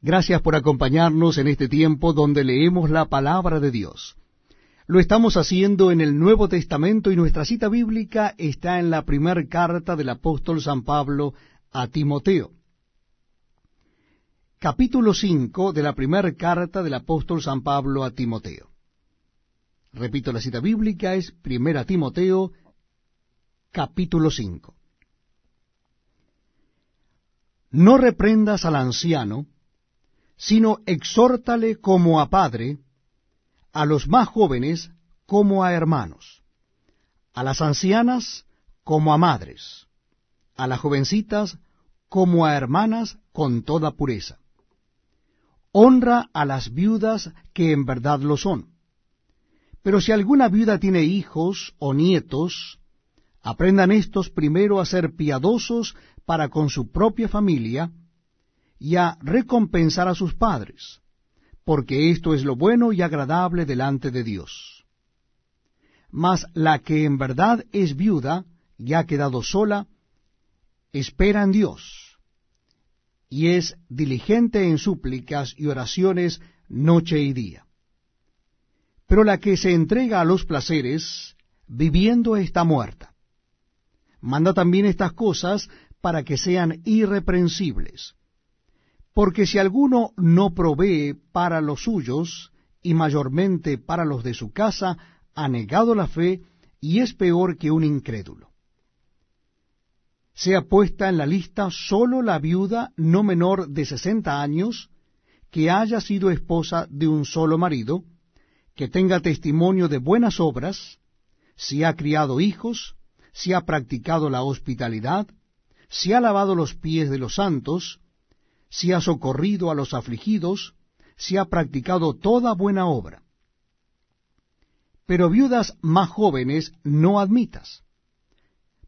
Gracias por acompañarnos en este tiempo donde leemos la palabra de Dios. Lo estamos haciendo en el Nuevo Testamento y nuestra cita bíblica está en la primera carta del apóstol San Pablo a Timoteo. Capítulo 5 de la primera carta del apóstol San Pablo a Timoteo. Repito, la cita bíblica es Primera Timoteo, capítulo 5. No reprendas al anciano, sino exhórtale como a padre, a los más jóvenes como a hermanos, a las ancianas como a madres, a las jovencitas como a hermanas con toda pureza. Honra a las viudas que en verdad lo son. Pero si alguna viuda tiene hijos o nietos, aprendan estos primero a ser piadosos para con su propia familia, y a recompensar a sus padres, porque esto es lo bueno y agradable delante de Dios. Mas la que en verdad es viuda y ha quedado sola, espera en Dios, y es diligente en súplicas y oraciones noche y día. Pero la que se entrega a los placeres, viviendo está muerta. Manda también estas cosas para que sean irreprensibles porque si alguno no provee para los suyos, y mayormente para los de su casa, ha negado la fe y es peor que un incrédulo. Sea puesta en la lista sólo la viuda no menor de sesenta años, que haya sido esposa de un solo marido, que tenga testimonio de buenas obras, si ha criado hijos, si ha practicado la hospitalidad, si ha lavado los pies de los santos, si ha socorrido a los afligidos, si ha practicado toda buena obra. Pero viudas más jóvenes no admitas,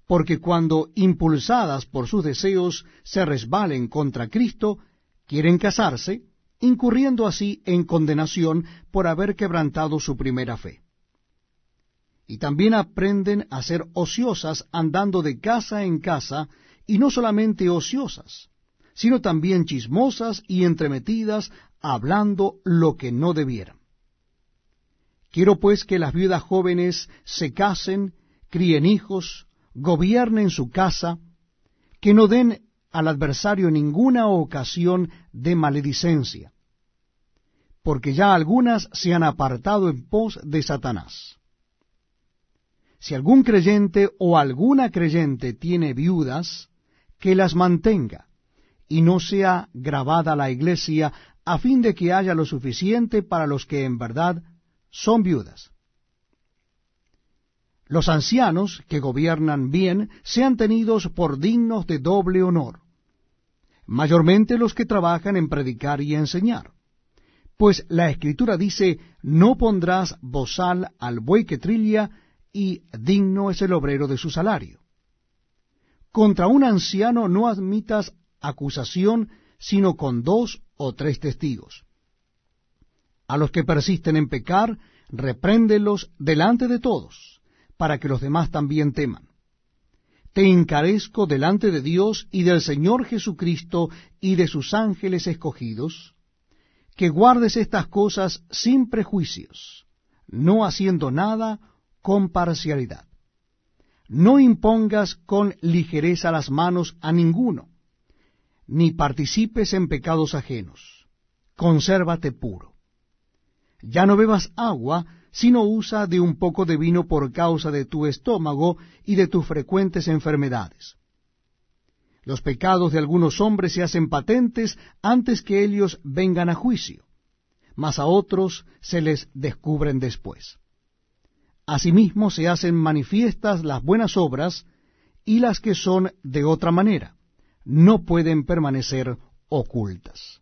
porque cuando impulsadas por sus deseos se resbalen contra Cristo, quieren casarse, incurriendo así en condenación por haber quebrantado su primera fe. Y también aprenden a ser ociosas andando de casa en casa, y no solamente ociosas, sino también chismosas y entremetidas, hablando lo que no debieran. Quiero pues que las viudas jóvenes se casen, críen hijos, gobiernen su casa, que no den al adversario ninguna ocasión de maledicencia, porque ya algunas se han apartado en pos de Satanás. Si algún creyente o alguna creyente tiene viudas, que las mantenga, y no sea grabada la iglesia, a fin de que haya lo suficiente para los que en verdad son viudas. Los ancianos que gobiernan bien sean tenidos por dignos de doble honor, mayormente los que trabajan en predicar y enseñar. Pues la Escritura dice, no pondrás bozal al buey que trilla, y digno es el obrero de su salario. Contra un anciano no admitas acusación sino con dos o tres testigos. A los que persisten en pecar, repréndelos delante de todos, para que los demás también teman. Te encarezco delante de Dios y del Señor Jesucristo y de sus ángeles escogidos, que guardes estas cosas sin prejuicios, no haciendo nada con parcialidad. No impongas con ligereza las manos a ninguno, ni participes en pecados ajenos. Consérvate puro. Ya no bebas agua, sino usa de un poco de vino por causa de tu estómago y de tus frecuentes enfermedades. Los pecados de algunos hombres se hacen patentes antes que ellos vengan a juicio, mas a otros se les descubren después. Asimismo se hacen manifiestas las buenas obras y las que son de otra manera no pueden permanecer ocultas.